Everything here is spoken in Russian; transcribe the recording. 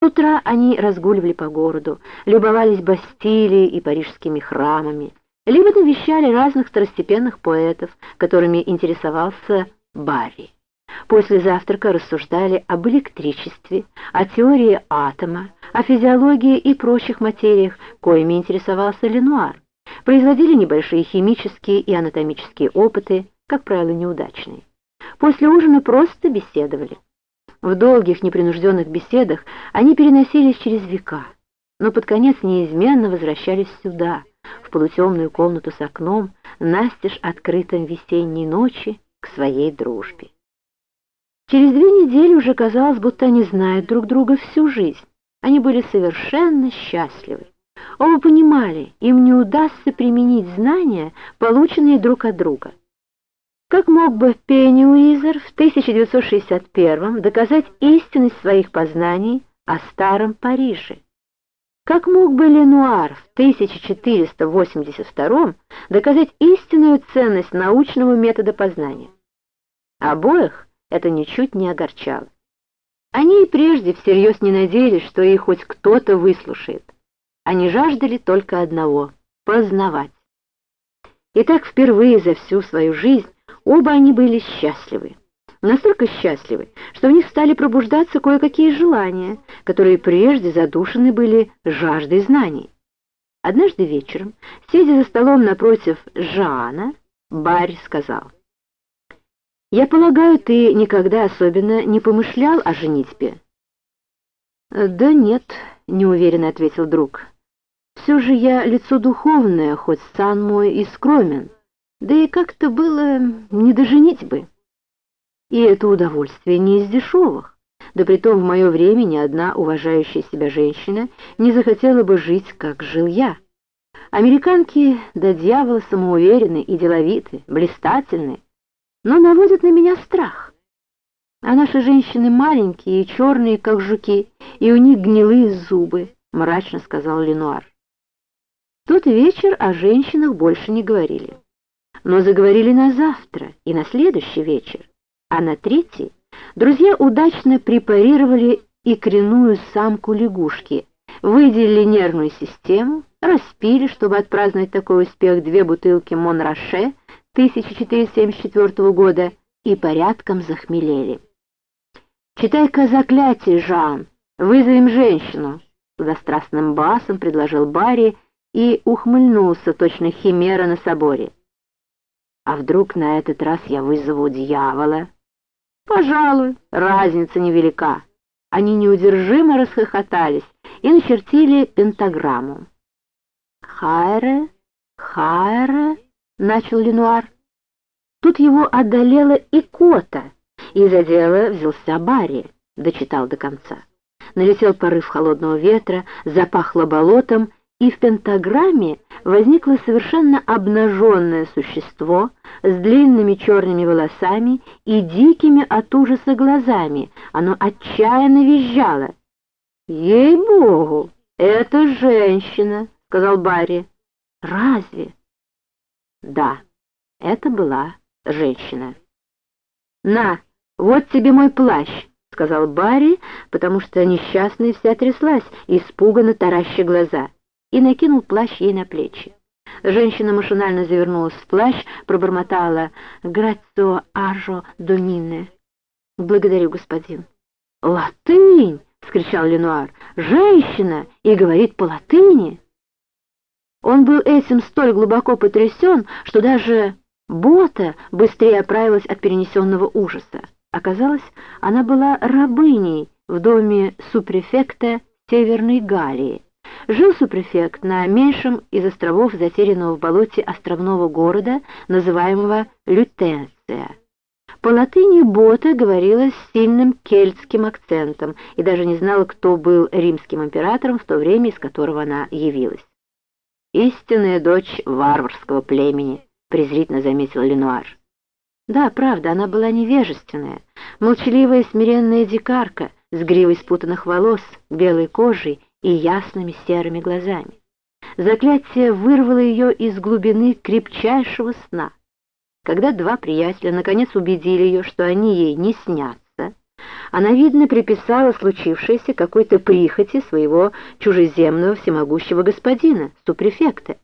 утра они разгуливали по городу, любовались Бастилией и парижскими храмами, либо навещали разных второстепенных поэтов, которыми интересовался Барри. После завтрака рассуждали об электричестве, о теории атома, о физиологии и прочих материях, коими интересовался Ленуар. Производили небольшие химические и анатомические опыты, как правило, неудачные. После ужина просто беседовали. В долгих непринужденных беседах они переносились через века, но под конец неизменно возвращались сюда, в полутемную комнату с окном, настежь открытым весенней ночи к своей дружбе. Через две недели уже казалось, будто они знают друг друга всю жизнь. Они были совершенно счастливы. Оба понимали, им не удастся применить знания, полученные друг от друга. Как мог бы Пенни Уизер в 1961 доказать истинность своих познаний о Старом Париже? Как мог бы Ленуар в 1482 доказать истинную ценность научного метода познания? Обоих это ничуть не огорчало. Они и прежде всерьез не надеялись, что их хоть кто-то выслушает. Они жаждали только одного — познавать. И так впервые за всю свою жизнь Оба они были счастливы. Настолько счастливы, что в них стали пробуждаться кое-какие желания, которые прежде задушены были жаждой знаний. Однажды вечером, сидя за столом напротив Жана, Барри сказал, «Я полагаю, ты никогда особенно не помышлял о женитьбе?» «Да нет», — неуверенно ответил друг. «Все же я лицо духовное, хоть сан мой и скромен». Да и как-то было не доженить бы. И это удовольствие не из дешевых. Да притом в мое время ни одна уважающая себя женщина не захотела бы жить, как жил я. Американки до дьявола самоуверены и деловиты, блистательны, но наводят на меня страх. А наши женщины маленькие и черные, как жуки, и у них гнилые зубы, мрачно сказал Ленуар. тот вечер о женщинах больше не говорили но заговорили на завтра и на следующий вечер, а на третий друзья удачно препарировали икряную самку лягушки, выделили нервную систему, распили, чтобы отпраздновать такой успех, две бутылки Монраше 1474 года и порядком захмелели. «Читай-ка заклятие, Жан, вызовем женщину», — за страстным басом предложил Барри и ухмыльнулся, точно химера на соборе. А вдруг на этот раз я вызову дьявола? Пожалуй, разница невелика. Они неудержимо расхохотались и начертили пентаграмму. «Хайре, хайре», — начал Ленуар. Тут его одолела икота, и за дело взялся Барри, дочитал до конца. Налетел порыв холодного ветра, запахло болотом, и в пентаграмме возникло совершенно обнаженное существо с длинными черными волосами и дикими от ужаса глазами. Оно отчаянно визжало. «Ей-богу, это женщина!» — сказал Барри. «Разве?» «Да, это была женщина». «На, вот тебе мой плащ!» — сказал Барри, потому что несчастная вся тряслась, испуганно тараща глаза и накинул плащ ей на плечи. Женщина машинально завернулась в плащ, пробормотала «Грацо ажо домине». «Благодарю, господин». «Латынь!» — вскричал Ленуар. «Женщина! И говорит по-латыни!» Он был этим столь глубоко потрясен, что даже Бота быстрее оправилась от перенесенного ужаса. Оказалось, она была рабыней в доме супрефекта Северной Галлии. Жил супрефект на меньшем из островов затерянного в болоте островного города, называемого Лютенция. По латыни Бота говорила с сильным кельтским акцентом и даже не знала, кто был римским императором в то время, из которого она явилась. «Истинная дочь варварского племени», — презрительно заметил Ленуар. Да, правда, она была невежественная, молчаливая смиренная дикарка с гривой спутанных волос, белой кожей и ясными серыми глазами. Заклятие вырвало ее из глубины крепчайшего сна. Когда два приятеля наконец убедили ее, что они ей не снятся, она, видно, приписала случившееся какой-то прихоти своего чужеземного всемогущего господина, супрефекта.